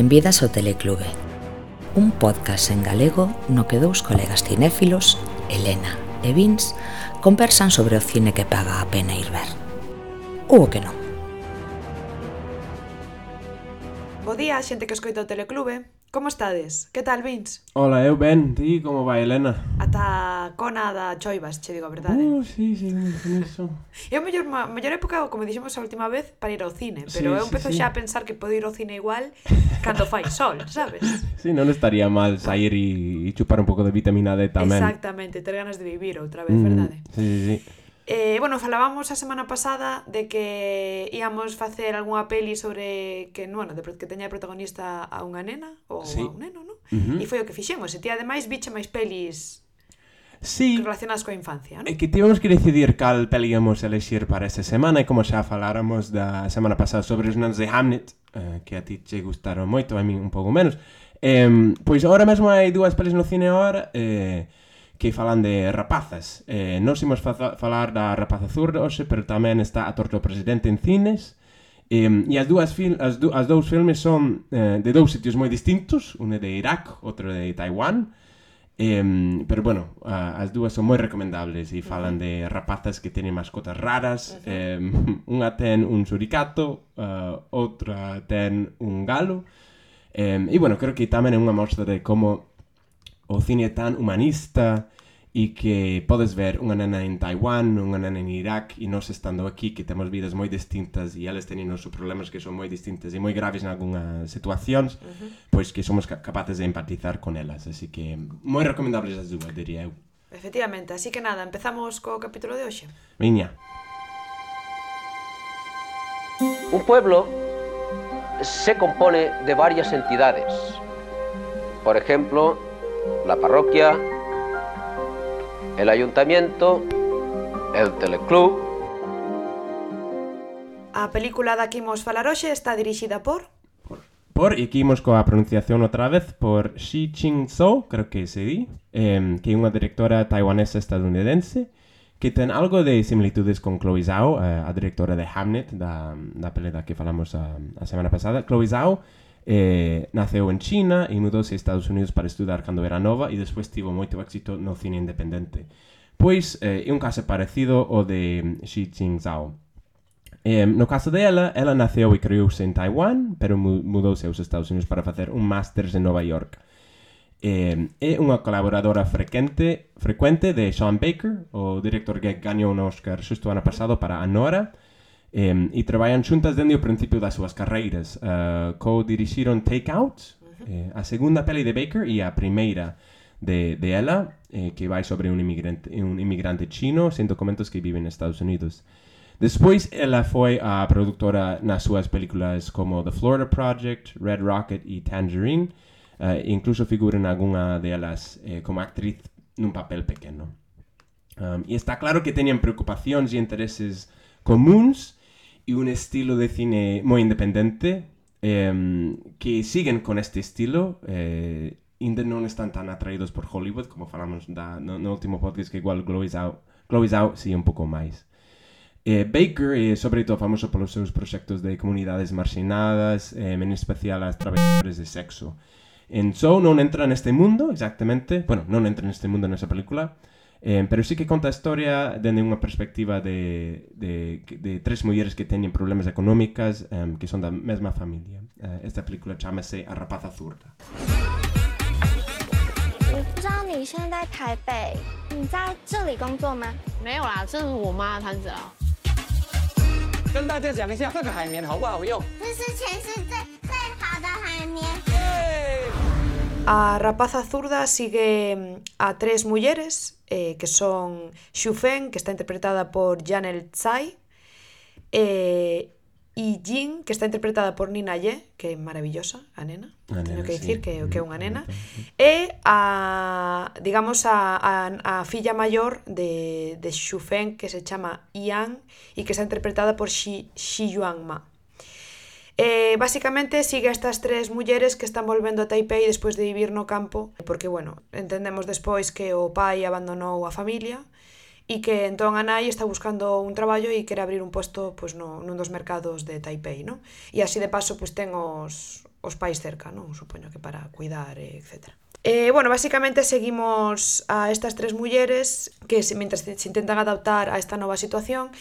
Benvidas ao Teleclube. Un podcast en galego no que dous colegas cinéfilos, Elena e Vince conversan sobre o cine que paga a pena ir ver. Ou o que non. Bo día, xente que escoita o Teleclube. Como estades? Que tal, Vince? Ola, eu ben, ti como vai, Elena? Ata cona da choivas, che digo a verdade. Uh, sí, sí, iso. É a mellor, ma, mellor época, como dixemos a última vez, para ir ao cine, pero sí, eu empezo sí, xa sí. a pensar que podo ir ao cine igual cando fai sol, sabes? Sí, non estaría mal sair e chupar un pouco de vitamina D tamén. Exactamente, ter ganas de vivir outra vez, mm, verdade? Sí, sí, sí. Eh, bueno, falábamos a semana pasada de que íamos facer algunha peli sobre que, bueno, de, que teña protagonista a unha nena ou sí. a un neno, non? Uh -huh. E foi o que fixemos. E ti ademais biche máis pelis sí. relacionadas coa infancia, non? E eh, que tivemos que decidir cal peli íamos elexir para esta semana e como xa faláramos da semana pasada sobre os nenos de Hamnet, eh, que a ti che gustaron moito, a mí un pouco menos. Eh, pois agora mesmo hai dúas pelis no cine ahora... eh, que falan de rapazas. Eh, nós imos fa falar da rapaza zurda hoxe, pero tamén está a torto presidente en cines. Eh, e as dúas fil as, du as dous filmes son eh, de dous sitios moi distintos, un é de Irak, outro de Taiwán. Eh, pero bueno, a, as dúas son moi recomendables e falan de rapazas que teñen mascotas raras. Eh, unha ten un suricato, uh, outra ten un galo. Eh, e bueno, creo que tamén é unha mostra de como o cine é tan humanista e que podes ver unha nena en Taiwán, unha nena en Irak e nós estando aquí que temos vidas moi distintas e eles teñen os problemas que son moi distintas e moi graves en algunhas situacións, uh -huh. pois que somos capaces de empatizar con elas, así que moi recomendables as dúas, diría eu. Efectivamente, así que nada, empezamos co capítulo de hoxe. Viña. Un pueblo se compone de varias entidades. Por ejemplo, la parroquia, el ayuntamiento, el teleclub. A película da que imos falar hoxe está dirixida por... Por, e aquí imos coa pronunciación outra vez, por Shi Ching-so, creo que se di, eh, que é unha directora taiwanesa estadounidense, que ten algo de similitudes con Chloe Zhao, eh, a directora de Hamnet, da, da pelea que falamos a, a semana pasada. Chloe Zhao Eh, naceu en China e mudouse a Estados Unidos para estudar cando era nova e despois tivo moito éxito no cine independente. Pois eh, é un caso parecido ao de Xi Jingzhao. Eh, no caso dela, ela naceu e creouse en Taiwán, pero mudouse aos Estados Unidos para facer un máster en Nova York. Eh, é unha colaboradora frecuente, frecuente de Sean Baker, o director que gañou un Oscar xusto ano pasado para Anora, eh, e xuntas dende o principio das súas carreiras. Uh, co-dirixiron Take Out, eh, a segunda peli de Baker e a primeira de, de ela, eh, que vai sobre un inmigrante, un inmigrante chino sen documentos que vive en Estados Unidos. Despois ela foi a produtora nas súas películas como The Florida Project, Red Rocket e Tangerine, uh, e incluso figura en algunha delas eh, como actriz nun papel pequeno. Um, e está claro que teñen preocupacións e intereses comuns y un estilo de cine muy independiente, eh, que siguen con este estilo, eh, ainda non están tan atraídos por Hollywood, como falamos da, no, no último podcast, que igual Glowy's Out, Glowy's Out sí un pouco máis. Eh, Baker é eh, sobre todo famoso polos seus proxectos de comunidades marxinadas, eh, en especial as traballadores de sexo. En Show non entra neste mundo, exactamente, bueno, non entra neste mundo nesa película, eh, pero sí que conta a historia dende unha perspectiva de, de, de tres mulleres que teñen problemas económicas eh, que son da mesma familia. Eh, esta película chamase A rapaza zurda. 我不知道你现在在台北，你在这里工作吗？没有啦，这是我妈的摊子啊。跟大家讲一下这个海绵好不好用。这是全世界最好的海绵。 A rapaza zurda sigue mm, a tres mulleres, eh, que son Xufen, que está interpretada por Janel Tsai, eh, e Jin, que está interpretada por Nina Ye, que é maravillosa, a nena, a teño nena, que dicir sí. que, que é unha mm, nena, e a, digamos, a, a, a filla maior de, de Xufen, que se chama Ian, e que está interpretada por Xi, Xi Yuan Ma. Eh, basicamente sigue a estas tres mulleres que están volvendo a Taipei despois de vivir no campo, porque, bueno, entendemos despois que o pai abandonou a familia e que entón a nai está buscando un traballo e quere abrir un posto pois, no, nun dos mercados de Taipei, no? E así de paso pois, ten os, os pais cerca, non? Supoño que para cuidar, etc. Eh, bueno, basicamente seguimos a estas tres mulleres que se, mientras se, se intentan adaptar a esta nova situación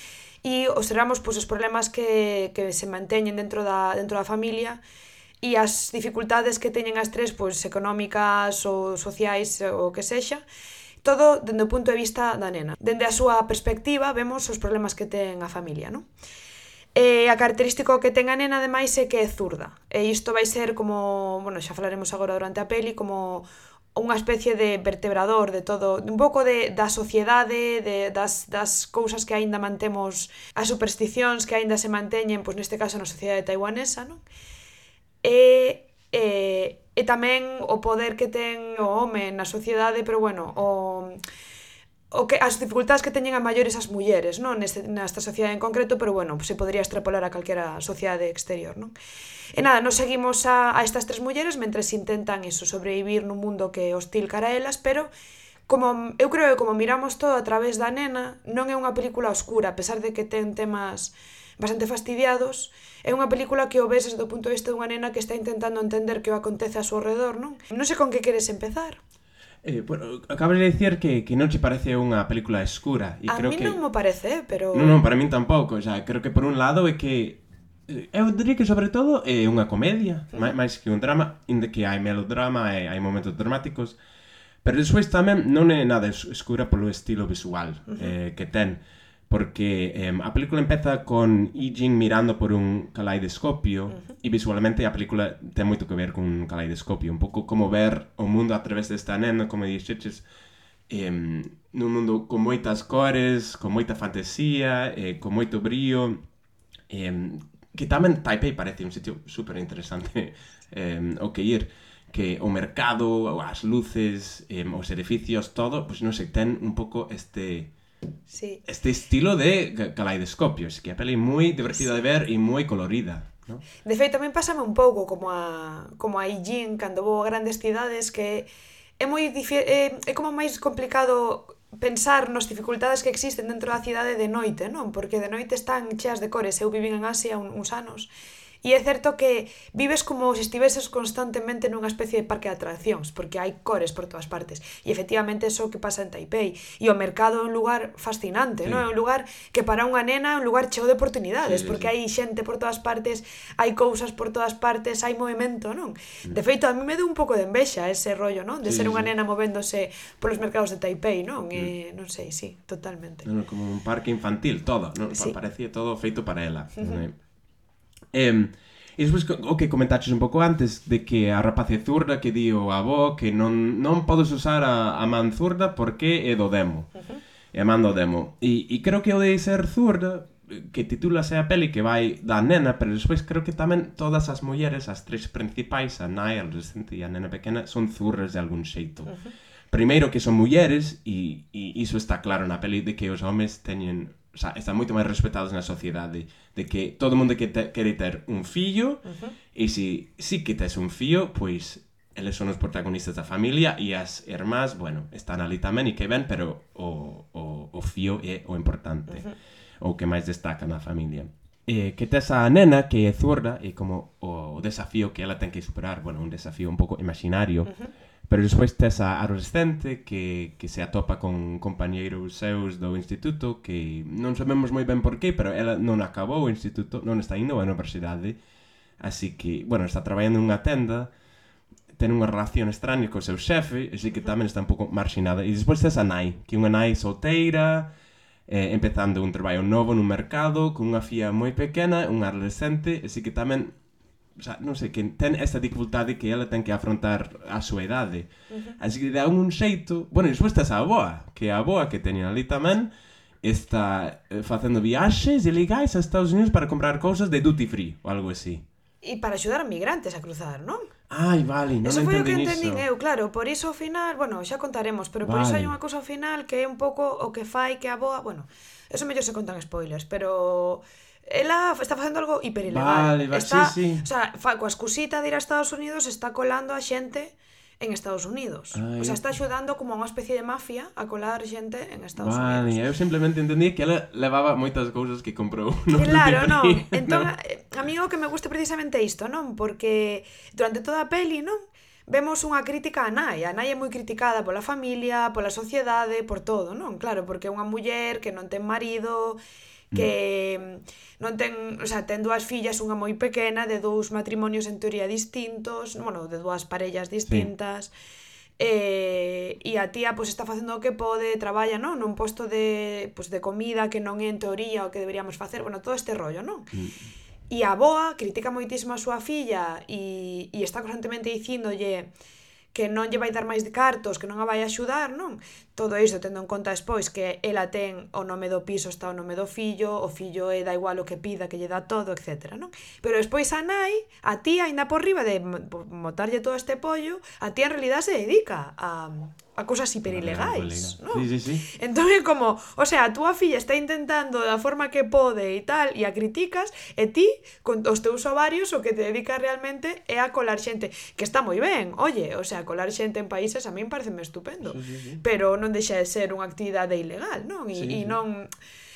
e observamos pois, os problemas que, que se manteñen dentro da, dentro da familia e as dificultades que teñen as tres pois, económicas ou sociais ou que sexa todo dende o punto de vista da nena. Dende a súa perspectiva vemos os problemas que ten a familia, non? E a característica que ten a nena ademais é que é zurda. E isto vai ser como, bueno, xa falaremos agora durante a peli, como unha especie de vertebrador de todo, un pouco de, da sociedade, de, das, das cousas que aínda mantemos, as supersticións que aínda se manteñen, pois neste caso na sociedade taiwanesa, non? E, e, e tamén o poder que ten o home na sociedade, pero bueno, o o que as dificultades que teñen a maiores as mulleres, non? Neste, nesta sociedade en concreto, pero bueno, se podría extrapolar a calquera sociedade exterior, non? E nada, nos seguimos a, a estas tres mulleres mentres intentan eso, sobrevivir nun mundo que é hostil cara a elas, pero como eu creo que como miramos todo a través da nena, non é unha película oscura, a pesar de que ten temas bastante fastidiados, é unha película que o ves desde o punto de vista dunha nena que está intentando entender que o acontece a seu redor, non? Non sei con que queres empezar. Eh, bueno, acabas de decir que, que non che parece unha película escura e a creo mí que... non me parece, pero... Non, non, para min tampouco, xa, creo que por un lado é que eh, Eu diría que sobre todo é unha comedia, máis, máis que un drama, inde que hai melodrama e hai momentos dramáticos, pero despois tamén non é nada escura polo estilo visual uh -huh. eh, que ten porque eh, a película empeza con Yi Jing mirando por un caleidoscopio uh -huh. e visualmente a película ten moito que ver con un caleidoscopio, un pouco como ver o mundo a través desta nena, como dixeches, eh, nun mundo con moitas cores, con moita fantasía, eh, con moito brío, eh, que tamén Taipei parece un sitio super interesante eh, o que ir que o mercado, as luces, eh, os edificios, todo, pois pues, non sei, ten un pouco este Sí. Este estilo de caleidoscopios, que é a peli moi divertida de ver e moi colorida. No? De feito, tamén pásame un pouco como a, como a Ijin cando vou a grandes cidades que é moi é, eh, é como máis complicado pensar nos dificultades que existen dentro da cidade de noite, non? Porque de noite están cheas de cores. Eu vivín en Asia un, uns anos E é certo que vives como se estiveses constantemente nunha especie de parque de atraccións, porque hai cores por todas partes. E efectivamente eso que pasa en Taipei. E o mercado é un lugar fascinante, sí. non? É un lugar que para unha nena é un lugar cheo de oportunidades, sí, porque sí. hai xente por todas partes, hai cousas por todas partes, hai movimento, non? Mm. De feito, a mí me deu un pouco de envexa ese rollo, non? De sí, ser unha sí. nena movéndose polos mercados de Taipei, non? Mm. Eh, non sei, sí, totalmente. Non, como un parque infantil, todo, non? Sí. Parecía todo feito para ela. Uh eh, -huh. non? Eh, E despois o que comentaches un pouco antes de que a rapace zurda que di o avó que non, non podes usar a, a man zurda porque é do demo. Uh -huh. É a man do demo. E, e creo que o de ser zurda que titula a peli que vai da nena, pero despois creo que tamén todas as mulleres, as tres principais, a nai, a adolescente e a nena pequena, son zurras de algún xeito. Uh -huh. Primeiro que son mulleres e, e iso está claro na peli de que os homes teñen xa, están moito máis respetados na sociedade de que todo mundo que te, quere ter un fillo uh -huh. e se si, si que tes un fillo, pois eles son os protagonistas da familia e as irmás, bueno, están ali tamén e que ven, pero o, o, o fío é o importante, uh -huh. o que máis destaca na familia. E que tes a nena que é zurda e como o desafío que ela ten que superar, bueno, un desafío un pouco imaginario, uh -huh pero despois tes a adolescente que, que se atopa con compañeiros seus do instituto que non sabemos moi ben por qué, pero ela non acabou o instituto, non está indo á universidade, así que, bueno, está traballando nunha tenda, ten unha relación extraña co seu xefe, así que tamén está un pouco marxinada. E despois tes a nai, que é unha nai solteira, eh, empezando un traballo novo nun mercado, con unha fía moi pequena, unha adolescente, así que tamén o sea, non sei, que ten esta dificultade que ela ten que afrontar a súa idade. Uh -huh. Así que dá un xeito... Bueno, e despois estás a aboa, que a aboa que teñen ali tamén está eh, facendo viaxes ilegais a Estados Unidos para comprar cousas de duty free ou algo así. E para axudar a migrantes a cruzar, non? Ai, vale, non eso foi o que entendín eu, claro, por iso ao final, bueno, xa contaremos, pero vale. por iso hai unha cousa ao final que é un pouco o que fai que a boa, bueno, eso mellor se contan spoilers, pero ela está facendo algo hiperilegal. Vale, va, está, sí, sí. O sea, fa, coa excusita de ir a Estados Unidos está colando a xente en Estados Unidos. Ai. O sea, está axudando como unha especie de mafia a colar xente en Estados vale, Unidos. eu simplemente entendí que ela levaba moitas cousas que comprou. Non claro, non. Entón, no. Eh, a mí o que me gusta precisamente isto, non? Porque durante toda a peli, non? Vemos unha crítica a Nai. A Nai é moi criticada pola familia, pola sociedade, por todo, non? Claro, porque é unha muller que non ten marido, Mm. que mm, non ten, o sea, ten dúas fillas, unha moi pequena, de dous matrimonios en teoría distintos, bueno, de dúas parellas distintas. Sí. Eh, e a tía pois está facendo o que pode, traballa, non, nun posto de pois de comida que non é en teoría o que deberíamos facer, bueno, todo este rollo, non? Mm. E a boa critica moitísimo a súa filla e, e está constantemente dicíndolle que non lle vai dar máis de cartos, que non a vai axudar, non? todo isto tendo en conta despois que ela ten o nome do piso está o nome do fillo, o fillo é da igual o que pida, que lle dá todo, etc. Non? Pero despois a nai, a tía, ainda por riba de motarlle todo este pollo, a tía en realidad se dedica a, a cousas hiperilegais, non? Sí, sí, sí. Entón é como, o sea, a túa filla está intentando da forma que pode e tal, e a criticas, e ti, con os teus ovarios, o que te dedicas realmente é a colar xente, que está moi ben, oye, o sea, colar xente en países a min pareceme estupendo, sí, sí, sí. pero non non deixa de ser unha actividade ilegal, non? E, sí. e non...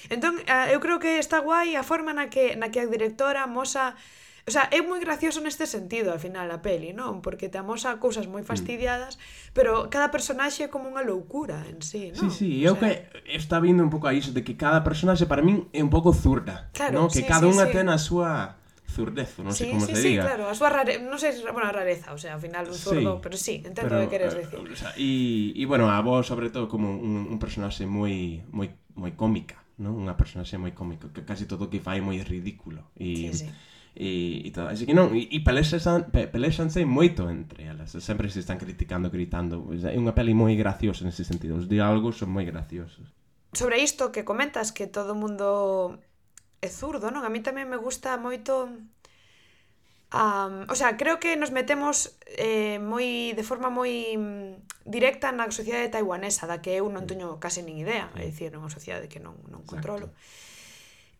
Entón, eh, eu creo que está guai a forma na que, na que a directora mosa... O sea, é moi gracioso neste sentido, ao final, a peli, non? Porque te amosa cousas moi mm. fastidiadas, mm. pero cada personaxe é como unha loucura en sí, non? Sí, sí, eu o sea... que está vindo un pouco a iso, de que cada personaxe para min é un pouco zurda, claro, non? Que sí, cada sí, unha sí. ten a súa zurdezo, non sí, sei como sí, se sí, diga. claro, a súa rare... non sei, bueno, a rareza, o sea, ao final un zurdo, sí, pero sí, entendo pero, que queres eh, decir. O sea, e, e bueno, a voz sobre todo como un, un personaxe moi moi moi cómica, non? Unha personaxe moi cómica, que casi todo o que fai é moi ridículo. E, sí, sí. E, e todo. Así que non, e, e pelexan, pe, pelexanse moito entre elas. Sempre se están criticando, gritando. É unha peli moi graciosa nesse sentido. Os diálogos son moi graciosos. Sobre isto que comentas que todo o mundo é zurdo, non? A mí tamén me gusta moito Um, o sea, creo que nos metemos eh, moi de forma moi mm, directa na sociedade taiwanesa, da que eu non mm. teño case nin idea, é mm. dicir, non é unha sociedade que non, non controlo. Exacto.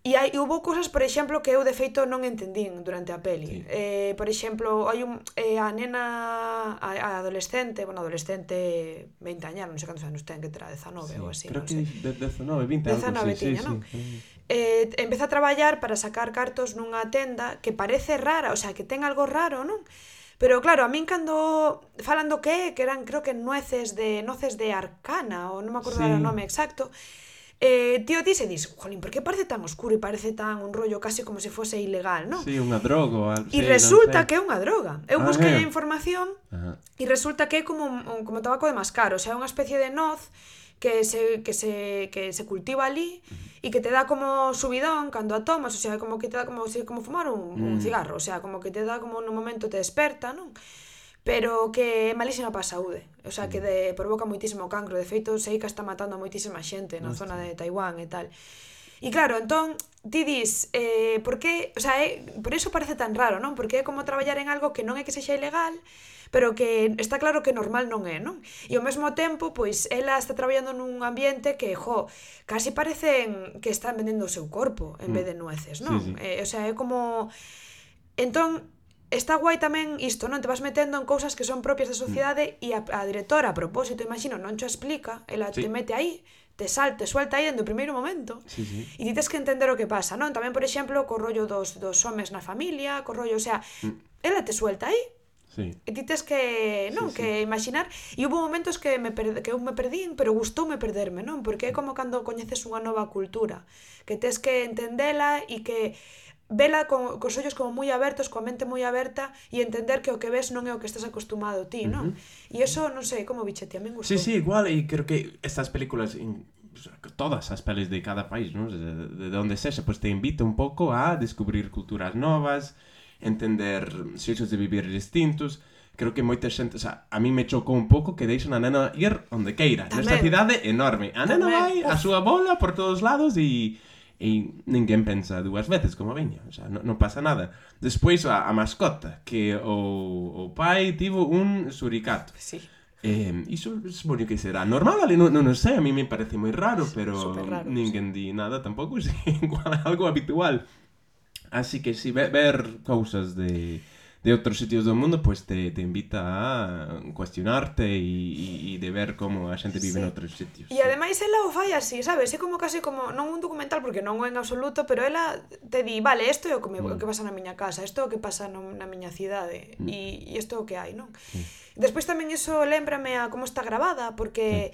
E hai, houve cousas, por exemplo, que eu de feito non entendín durante a peli. Sí. Eh, por exemplo, hai un eh, a nena a, a adolescente, bueno, adolescente 20 años, non sei cantos anos ten, que terá 19 sí, ou así, creo non que sei. De, 19, 20 anos. 19 sí, tiña, sí, non? Sí, sí. Eh, empeza a traballar para sacar cartos nunha tenda que parece rara, o sea, que ten algo raro, non? Pero claro, a min cando falan do que que eran creo que nueces de noces de arcana ou non me acordo sí. o nome exacto, Eh, tío, ti se dis, jolín, por que parece tan oscuro e parece tan un rollo case como se fose ilegal, non? Sí, unha droga. E sí, resulta que é unha droga. Eu ah, busquei a información e resulta que é como, un, como tabaco de mascar, o sea, é unha especie de noz que se, que se, que se cultiva ali e que te dá como subidón cando a tomas, o sea, como que te dá como, como fumar un, mm. un cigarro, o sea, como que te dá como no momento te desperta, non? pero que é malísima para a saúde, o sea, que mm. de, provoca moitísimo cancro, de feito sei que está matando a moitísima xente na Hostia. zona de Taiwán e tal. E claro, entón, ti dis, eh, por que, o sea, é, por iso parece tan raro, non? Porque é como traballar en algo que non é que sexa ilegal, pero que está claro que normal non é, non? E ao mesmo tempo, pois, ela está traballando nun ambiente que, jo, casi parecen que están vendendo o seu corpo en mm. vez de nueces, non? Sí, sí. Eh, o sea, é como... Entón, está guai tamén isto, non? Te vas metendo en cousas que son propias da sociedade mm. e a, a directora, a propósito, imagino, non cho explica, ela sí. te mete aí, te salte, suelta aí dentro o primeiro momento. Sí, sí. E ti tes que entender o que pasa, non? Tamén, por exemplo, co rollo dos, dos homes na familia, co rollo, o sea, mm. ela te suelta aí, Sí. E ti tes que, non, sí, sí. que imaginar e hubo momentos que me per, que eu me perdín, pero gustoume perderme, non? Porque é como cando coñeces unha nova cultura, que tes que entendela e que vela co, cos ollos como moi abertos, coa mente moi aberta e entender que o que ves non é o que estás acostumado ti, non? Uh -huh. E iso, non sei, como biche, ti a min gustou. Sí, sí, igual, e creo que estas películas in todas as peles de cada país, non? De, de, de onde sexa, pois te invita un pouco a descubrir culturas novas, entender xeitos de vivir distintos. Creo que moita xente, o sea, a mí me chocou un pouco que deixan a nena ir onde queira, Tamén. nesta cidade enorme. A nena Tamén. vai a súa bola por todos lados e e ninguén pensa dúas veces como veña, o sea, non, non pasa nada. Despois a, a mascota, que o, o pai tivo un suricato. Sí. Eh, iso supoño que será normal, ali non, non sei, a mí me parece moi raro, pero raro, ninguén sí. di nada tampouco, é algo habitual. Así que si sí, ver, ver cousas de de outros sitios do mundo, pois pues te, te invita a cuestionarte e, e, e de ver como a xente vive sí. noutros sitios. E ademais ela o fai así, sabes? É como case como, non un documental porque non o en absoluto, pero ela te di, vale, isto é o que, me, mm. o que pasa na miña casa, isto é o que pasa no, na miña cidade, mm. e, e isto é o que hai, non? Despois tamén iso lembrame a como está grabada, porque...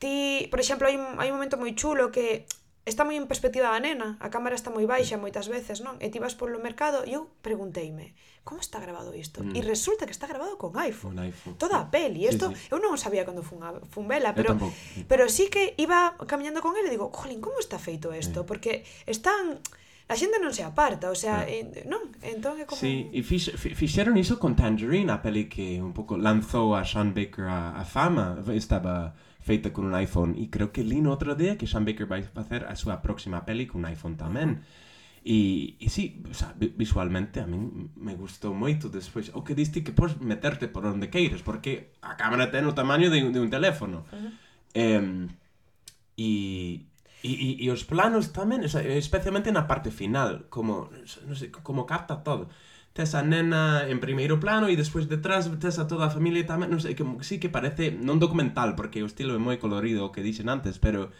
Ti, por exemplo, hai un, hai un momento moi chulo que está moi en perspectiva a nena, a cámara está moi baixa moitas veces, non? E ti vas polo mercado e eu pregunteime, como está grabado isto? Mm. E resulta que está grabado con iPhone. Con iPhone. Toda a peli. Isto sí, sí. eu non sabía cando fun, a, fun vela, pero pero sí que iba camiñando con ele e digo, "Jolín, como está feito isto?" Eh. Porque están a xente non se aparta, o sea, eh, non, entón é como... Sí, e fix, fixeron iso con Tangerine, a peli que un pouco lanzou a Sean Baker a, a fama, estaba feita con un iPhone e creo que li no outro día que Sean Baker vai facer a súa próxima peli con un iPhone tamén. E, e sí, o sea, visualmente a min me gustou moito despois o que diste que podes meterte por onde queiras porque a cámara ten o tamaño de, de un teléfono uh -huh. e, e, e, e os planos tamén, o sea, especialmente na parte final como, non sei, como capta todo tes a nena en primeiro plano e despois detrás tes a toda a familia tamén, non sei, que sí que parece non documental porque o estilo é moi colorido o que dixen antes, pero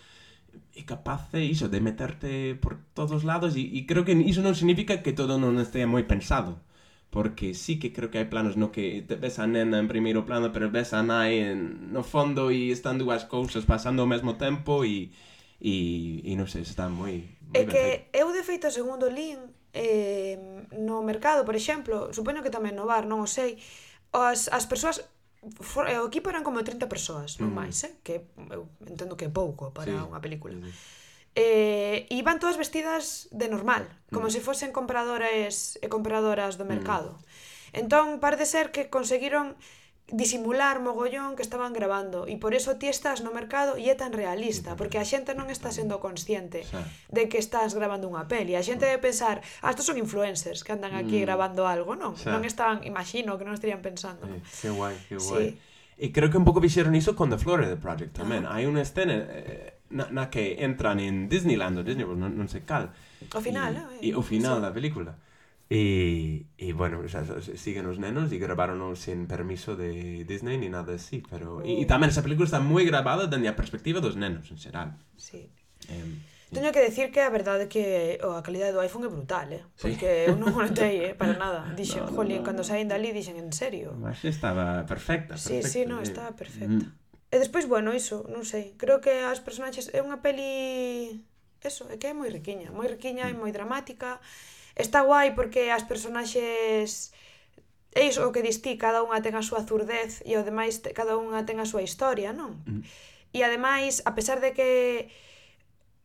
é capaz de iso, de meterte por todos lados e, e creo que iso non significa que todo non estea moi pensado porque sí que creo que hai planos no que te ves a nena en primeiro plano pero ves a nai en, no fondo e están dúas cousas pasando ao mesmo tempo e, e, e non sei, está moi, moi É que feito. eu de feito segundo lin eh, no mercado, por exemplo, supoño que tamén no bar, non o sei, as, as persoas for, o equipo eran como 30 persoas, non mm. máis, eh? que eu entendo que é pouco para sí. unha película. Mm. Eh, iban todas vestidas de normal, como mm. se fosen compradores e compradoras do mm. mercado. Mm. Entón, parece ser que conseguiron disimular mogollón que estaban grabando e por eso ti estás no mercado e é tan realista, porque a xente non está sendo consciente sí. de que estás grabando unha peli. A xente debe pensar, ah, estos son influencers que andan aquí mm. grabando algo, non? Sí. Non estaban, imagino, que non estarían pensando. Sí, que guai, que guai. Sí. E creo que un pouco fixeron iso con The Florida Project tamén. Hai unha escena eh, na, na que entran en Disneyland, ou Disney, non, non sei cal. O final, e, eh? e o final sí. da película. E, e bueno, xa, siguen os nenos e gravarono sen permiso de Disney ni nada así, pero... E, e mm. tamén esa película está moi gravada dende a perspectiva dos nenos, en xeral. Sí. Um, Teño que decir que a verdade é que oh, a calidade do iPhone é brutal, eh? Porque sí. eu non o notei, eh? Para nada. Dixen, no, no, jolín, no, no. cando saín dali, dixen, en serio. Mas estaba perfecta, perfecta. Sí, sí, no, estaba perfecta. Mm. E despois, bueno, iso, non sei. Creo que as personaxes é unha peli... Eso, é que é moi riquiña. Moi riquiña e mm. moi dramática. E Está guai porque as personaxes é iso o que distí, cada unha ten a súa zurdez e o demais cada unha ten a súa historia, non? Mm. E ademais, a pesar de que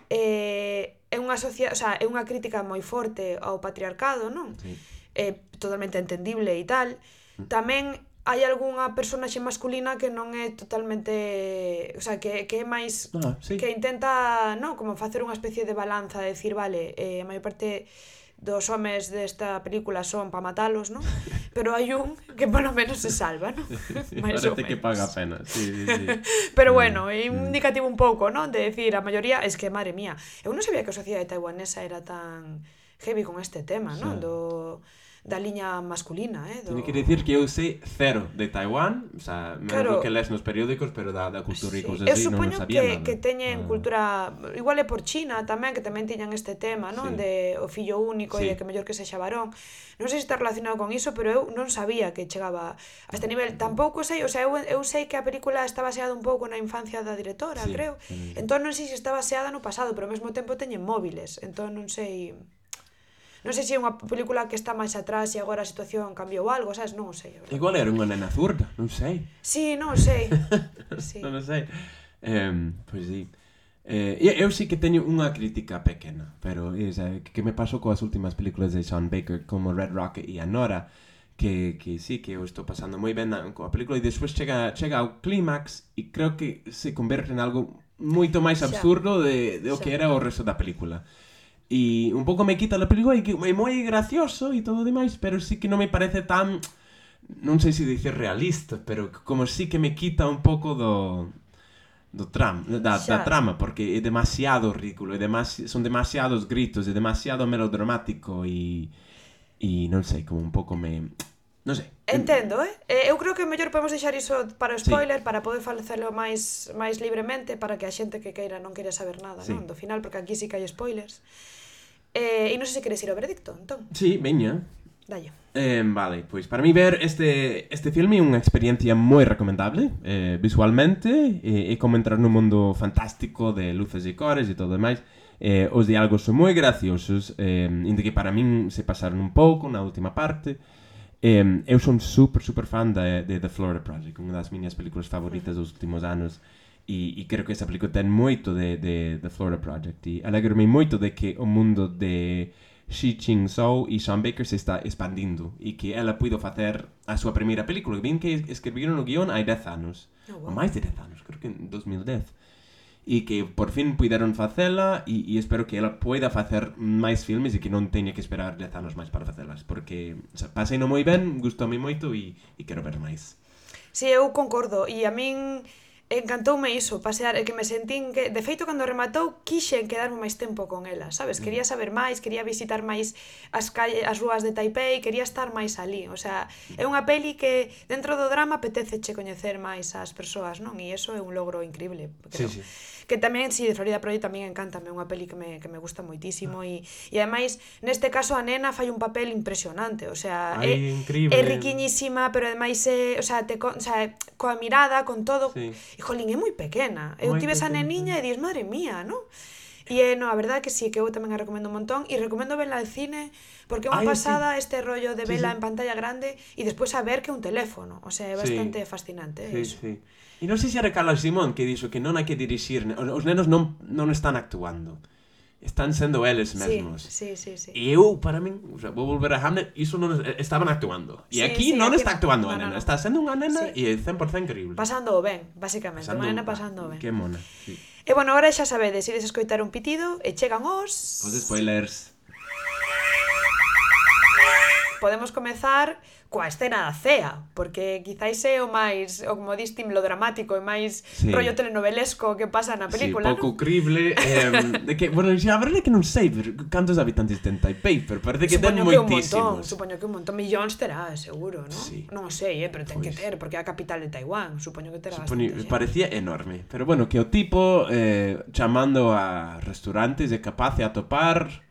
eh, é unha socia, o sea, é unha crítica moi forte ao patriarcado, non? Sí. É totalmente entendible e tal. Mm. Tamén hai algunha personaxe masculina que non é totalmente, o sea, que, que é máis ah, sí. que intenta, non, como facer unha especie de balanza, de decir, vale, eh, a maior parte dos homes desta película son para matalos, non? Pero hai un que polo menos se salva, non? Mais Parece que paga a pena, sí, sí, sí. Pero mm, bueno, é mm. indicativo un pouco, non? De decir, a maioría, es que, madre mía, eu non sabía que a sociedade taiwanesa era tan heavy con este tema, non? Sí. Do da liña masculina, eh? Do... Tiene que decir que eu sei cero de Taiwán, o sea, menos claro, que lees nos periódicos, pero da, da cultura sí. e cousas así, non, non sabía que, nada. que teñen ah. cultura, igual é por China tamén, que tamén tiñan este tema, non? Sí. De o fillo único sí. e de que mellor que sexa varón. Non sei se está relacionado con iso, pero eu non sabía que chegaba a este nivel. Tampouco sei, o sea, eu, eu sei que a película está baseada un pouco na infancia da directora, sí. creo. Mm. Entón non sei se está baseada no pasado, pero ao mesmo tempo teñen móviles, entón non sei non sei se é unha película que está máis atrás e agora a situación cambiou algo, sabes? Non sei. Igual era unha nena zurda, non sei. Sí, non sei. sí. non sei. Pois eh, pois pues, sí. Eh, eu sí que teño unha crítica pequena, pero esa, que me pasou coas últimas películas de Sean Baker como Red Rocket e Anora, que, que sí, que eu estou pasando moi ben coa película e despois chega, chega ao clímax e creo que se converte en algo moito máis absurdo de, de o que era o resto da película. E un pouco me quita da película e que é moi gracioso e todo demais, pero sí que non me parece tan non sei se dicir realista, pero como sí que me quita un pouco do do tram, da, Xa. da trama, porque é demasiado ridículo, é demasi, son demasiados gritos, é demasiado melodramático e e non sei, como un pouco me Non sei. Entendo, eh? eh Eu creo que o mellor podemos deixar iso para o spoiler, sí. para poder facelo máis máis libremente, para que a xente que queira non queira saber nada, sí. non? Do final, porque aquí sí que hai spoilers. Eh, e non sei se queres ir ao veredicto, entón. Sí, veña. Dalle. Eh, vale, pois para mí ver este, este filme é unha experiencia moi recomendable eh, visualmente e, e como entrar nun mundo fantástico de luces e cores e todo demais eh, os diálogos son moi graciosos eh, inda que para min se pasaron un pouco na última parte Eh, eu son um super, super fan de, de The Florida Project, unha das miñas películas favoritas dos últimos anos e, e creo que esa película ten moito de, de The Florida Project e alegrome moito de que o mundo de Xi Ching Sou e Sean Baker se está expandindo e que ela puido facer a súa primeira película. Vin que escribiron o guión hai 10 anos, oh, wow. ou máis de 10 anos, creo que en 2010 e que por fin puideron facela e, e espero que ela poida facer máis filmes e que non teña que esperar 10 anos máis para facelas porque o sea, paseino moi ben, gustoume moito e, e quero ver máis. Si, sí, eu concordo e a min encantoume iso, pasear, e que me sentín que, de feito, cando rematou, quixen quedarme máis tempo con ela, sabes? Mm. Quería saber máis, quería visitar máis as calle, as rúas de Taipei, quería estar máis ali, o sea, é unha peli que dentro do drama apeteceche coñecer máis as persoas, non? E iso é un logro increíble, creo. Sí, sí. Que tamén, si sí, de Florida Project tamén encántame, é unha peli que me, que me gusta moitísimo ah. e, e ademais, neste caso a nena fai un papel impresionante, o sea, Ay, é, increíble. é riquiñísima, pero ademais é, o sea, te, o sea, coa mirada, con todo, sí E, jolín, é moi pequena. Eu moi tive pequena. esa neniña e dis, madre mía, non? E no, a verdade que sí, que eu tamén a recomendo un montón e recomendo verla en cine porque é unha pasada sí. este rollo de vela sí, sí. en pantalla grande e despois a ver que un teléfono, o sea, é bastante sí. fascinante. Sí, iso. sí. E non sei se era Carla Simón que dixo que non hai que dirixir, os nenos non, non están actuando. Mm están sendo eles mesmos. Sí, sí, sí, sí. E eu, para min, o sea, vou volver a Hamlet, iso non estaban actuando. E sí, aquí sí, non aquí está actuando no, a nena, no, no. está sendo unha nena sí. e 100% increíble. Pasando ben, basicamente, pasando, unha nena pasando ben. Que mona, sí. E bueno, agora xa sabedes, ides escoitar un pitido e chegan os... Os spoilers. Podemos comezar coa escena da cea, porque quizáis é o máis, o como diste, lo dramático e máis sí. rollo telenovelesco que pasa na película, sí, pouco non? crible, eh, de que, bueno, a verdade é que non sei pero, cantos habitantes ten Taipei, pero parece que supoño ten que un Montón, supoño que un montón, millóns terá, seguro, non Sí. Non sei, eh, pero ten pois. que ter, porque é a capital de Taiwán, supoño que terá supoño, bastante. Parecía xa. enorme, pero bueno, que o tipo eh, chamando a restaurantes é capaz de atopar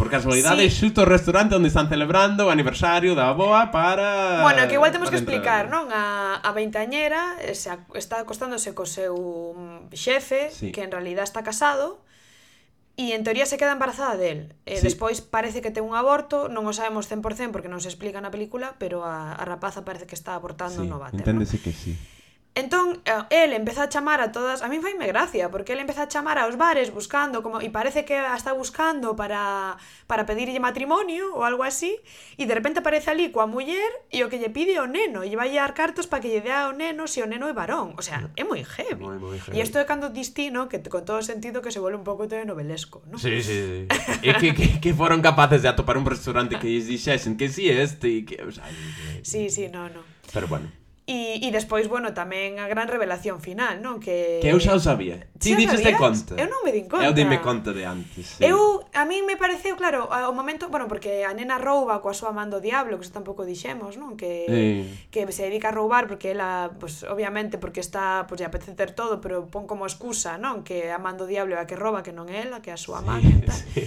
Por casualidade, sí. xuto o restaurante onde están celebrando o aniversario da boa para... Bueno, que igual temos que explicar, non? A, a veintañera eh, está acostándose co seu mm, xefe, sí. que en realidad está casado, E en teoría se queda embarazada del. E sí. despois parece que ten un aborto, non o sabemos 100% porque non se explica na película, pero a, a rapaza parece que está abortando sí, no váter. Enténdese que sí. Entón, eh, el empeza a chamar a todas, a mí faime gracia, porque el empeza a chamar aos bares buscando como e parece que a está buscando para para pedirlle matrimonio ou algo así, e de repente aparece ali coa muller e o que lle pide o neno, e vai a dar cartos para que lle dea ao neno se o neno é varón, o sea, é moi heavy. Moi, moi heavy. E isto é cando distino que con todo sentido que se volve un pouco telenovelesco, non? Sí, sí, sí. e que, que, que foron capaces de atopar un restaurante que lles dixesen que si sí, este e que, o sea, que... Sí, sí, no, no. Pero bueno. E, e despois, bueno, tamén a gran revelación final, non? Que, que eu xa o sabía. Ti dixeste conta. Eu non me din conta. Eu dime conta de antes. Sí. Eu, a mí me pareceu, claro, ao momento, bueno, porque a nena rouba coa súa mando diablo, que iso tampouco dixemos, non? Que, eh. que se dedica a roubar porque ela, pues, obviamente, porque está, pues, lle apetece ter todo, pero pon como excusa, non? Que a mando diablo é a que rouba, que non é ela, que é a súa sí, man. E, tal. Sí.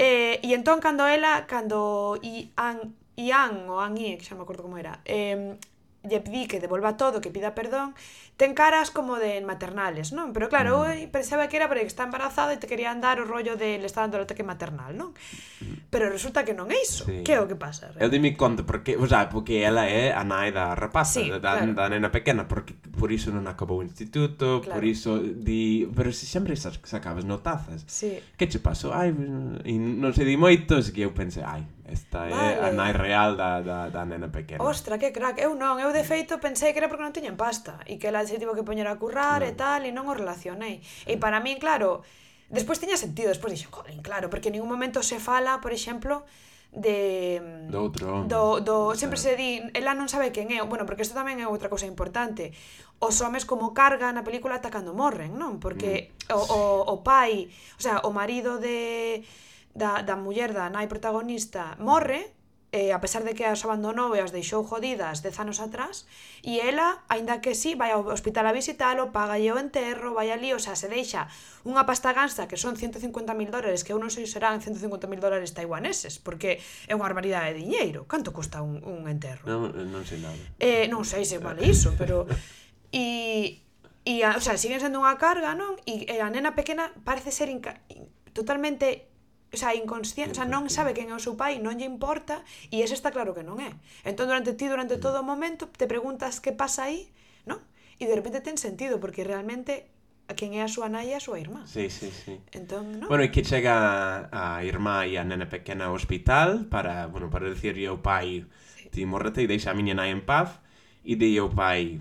Eh, e entón, cando ela, cando Ian, Ian ou Annie, que xa me acordo como era, eh, lle pedí que devolva todo, que pida perdón, ten caras como de maternales, non? Pero claro, mm. eu pensaba que era porque está embarazada e te querían dar o rollo de le está dando o ataque maternal, non? Mm. Pero resulta que non é iso. Sí. Que é o que pasa? Realmente? Eu dime conta, porque, o sea, porque ela é a nai da rapaza, sí, da, claro. da nena pequena, porque por iso non acabou o instituto, claro. por iso di... Pero se sempre sacabas notazas. Sí. Que che pasou? Ai, e non se di moito, que eu pensei, ai, Esta é vale. a nai real da, da, da nena pequena. Ostra, que crack. Eu non, eu de feito pensei que era porque non tiñan pasta e que ela se tivo que poñer a currar e mm. tal e non o relacionei. E mm. para min, claro, despois tiña sentido, despois dixo, jolín, claro, porque en ningún momento se fala, por exemplo, de do outro do, do sempre se di ela non sabe quen é bueno porque isto tamén é outra cousa importante os homes como carga na película atacando morren non porque mm. o, o, o pai o sea o marido de da, da muller da nai protagonista morre, eh, a pesar de que as abandonou e as deixou jodidas dez anos atrás, e ela, aínda que sí, vai ao hospital a visitalo, pagalle o enterro, vai ali, o sea, se deixa unha pasta gansa que son 150.000 dólares, que eu non sei se serán 150.000 dólares taiwaneses, porque é unha barbaridade de diñeiro. Canto custa un, un enterro? Non, non sei nada. Eh, non sei se vale iso, pero... E, e, o sea, siguen sendo unha carga, non? E a nena pequena parece ser inca... totalmente o sea, inconsciente, o sea, non sabe quen é o seu pai, non lle importa, e ese está claro que non é. Entón, durante ti, durante todo o momento, te preguntas que pasa aí, non? E de repente ten sentido, porque realmente a quen é a súa nai e a súa irmá. Sí, sí, sí. Entón, non? Bueno, e que chega a irmá e a nena pequena ao hospital para, bueno, para decirlle ao pai, sí. ti morrete e deixa a miña nai en paz, e di ao pai,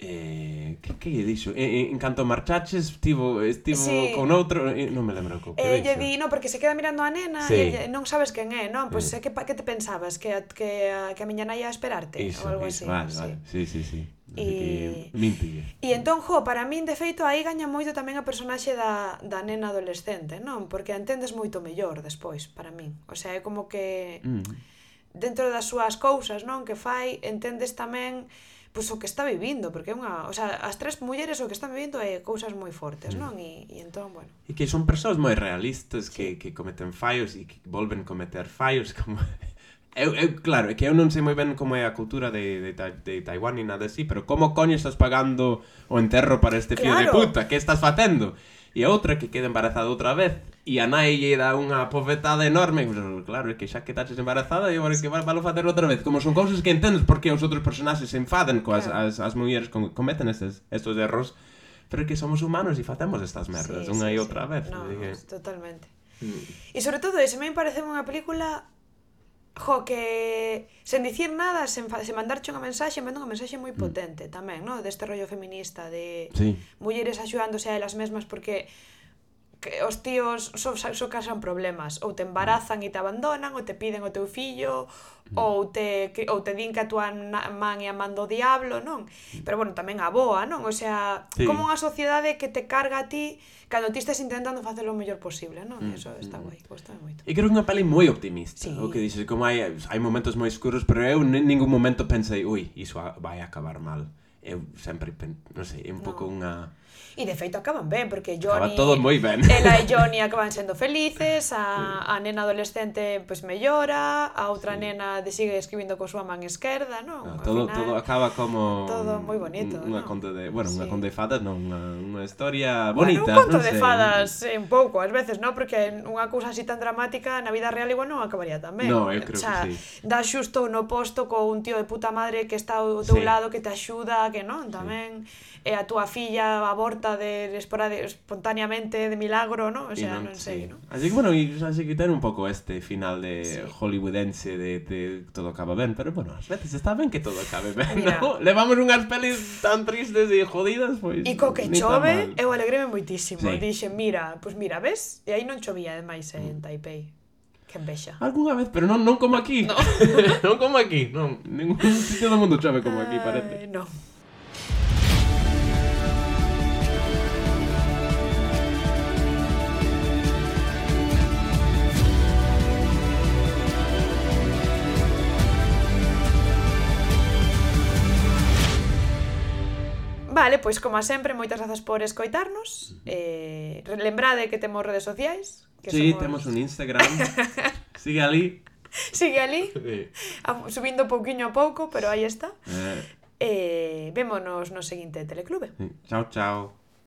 Eh, que, que lle dixo? En, en canto marchaches, tivo, eh, estivo sí. con outro, eh, non me lembro co que eh, lle di, no, porque se queda mirando a nena sí. e non sabes quen é, non? Pois pues, eh. que, que te pensabas? Que, a, que, a, que a miña nai a esperarte? Iso, ou algo iso, así, vale, sí. vale, sí, sí, sí. E... Mintille. E entón, jo, para min, de feito, aí gaña moito tamén a personaxe da, da nena adolescente, non? Porque a entendes moito mellor despois, para min. O sea, é como que... Mm. Dentro das súas cousas, non? Que fai, entendes tamén pois, o que está vivindo, porque é unha, o sea, as tres mulleres o que están vivindo é cousas moi fortes, mm. non? E, e entón, bueno. E que son persoas moi realistas que, que cometen fallos e que volven cometer fallos como Eu, eu, claro, é que eu non sei moi ben como é a cultura de, de, de Taiwán ni nada así, pero como coño estás pagando o enterro para este claro. fío de puta? Que estás facendo? e a outra que queda embarazada outra vez e a nai lle dá unha pofetada enorme pero, claro, é que xa que taches embarazada e agora que vai valo facer outra vez como son cousas que entendes porque os outros personaxes se enfadan coas claro. as, as mulleres con, cometen estes, estos erros pero é que somos humanos e facemos estas merdas sí, unha sí, e outra sí. vez no, que... totalmente mm. e sobre todo ese me parece unha película jo, que sen dicir nada, sen, sen mandarche unha mensaxe, mando unha mensaxe moi mm. potente mm. tamén, no? deste rollo feminista, de sí. mulleres axudándose a elas mesmas, porque que os tíos só, só casan problemas ou te embarazan e te abandonan ou te piden o teu fillo mm. ou te, ou te din que a tua man é a man do diablo, non? Mm. Pero bueno, tamén a boa, non? O sea, sí. como unha sociedade que te carga a ti cando ti estás intentando facer o mellor posible, non? Mm. Eso está mm. guai, gusta moito. E creo que é unha peli moi optimista, sí. o que dices, como hai, hai momentos moi escuros, pero eu en ningún momento pensei, ui, iso vai acabar mal. Eu sempre, non sei, é un no. pouco unha E de feito acaban ben, porque Johnny... Acaban moi ben. Ela e Johnny acaban sendo felices, a, a nena adolescente pois pues, mellora, a outra sí. nena de sigue escribindo co súa man esquerda, non? No, ah, todo, final, todo acaba como... Todo moi bonito, Unha no? conta de... Bueno, sí. unha conta de fadas, non, unha, unha historia bonita. Bueno, un conto non de sei. fadas eh, un pouco, ás veces, non? Porque unha cousa así tan dramática na vida real igual non acabaría tan ben. No, eu creo o sea, que sí. Dá xusto no posto co un tío de puta madre que está ao teu sí. lado, que te axuda, que non, tamén. Sí. E a túa filla, a porta de, esporade espontáneamente de milagro, ¿no? O sea, non, non sei, sí. ¿no? Así que bueno, e así que ten un pouco este final de sí. hollywoodense de, de todo acaba ben, pero bueno, as veces está ben que todo acabe ben, Mira, ¿no? Levamos unhas pelis tan tristes e jodidas, pois. E co que chove, eu alegreme moitísimo. Sí. Dixen, mira, pois pues mira, ves? E aí non chovía, ademais, eh, en mm. Taipei. Que envexa. Algúnha vez, pero non, non como aquí. No. non como aquí, non. Ningún sitio do mundo chove como aquí, parece. Eh, non. Vale, pois como sempre, moitas grazas por escoitarnos. Eh, lembrade que temos redes sociais. Que sí, somos... temos un Instagram. Sigue ali. Sigue ali. Sí. Subindo pouquiño a pouco, pero aí está. Eh. Eh, vémonos no seguinte Teleclube. Sí. Chao, chao.